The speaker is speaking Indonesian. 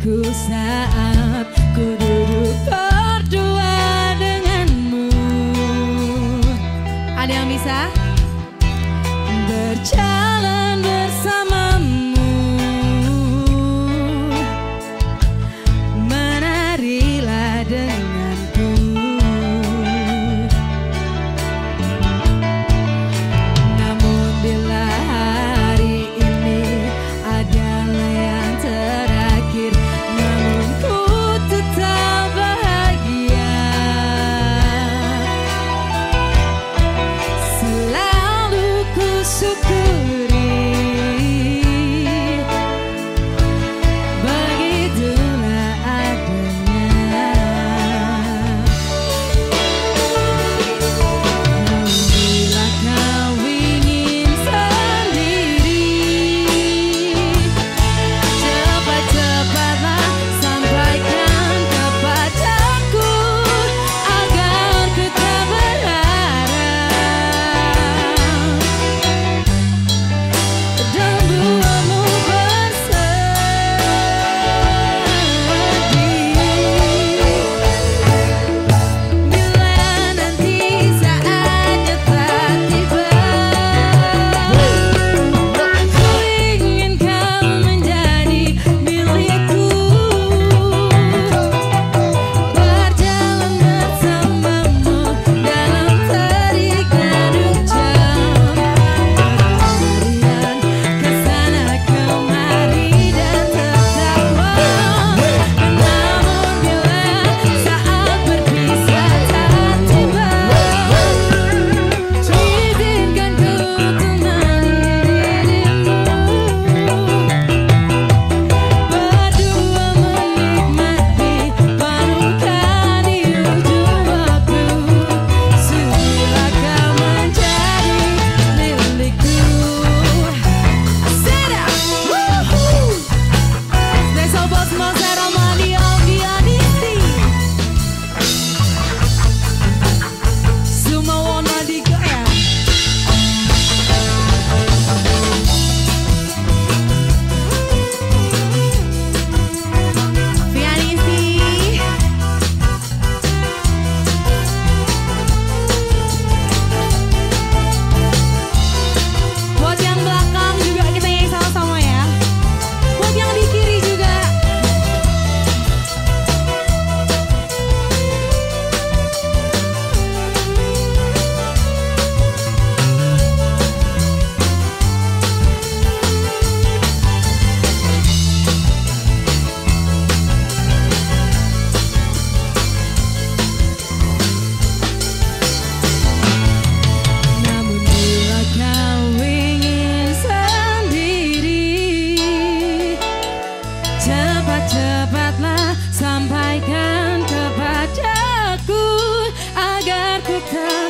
diriku saat ku duduk berdua denganmu Ada yang bisa? Berjalan sampaikan kepadaku agar ku tahu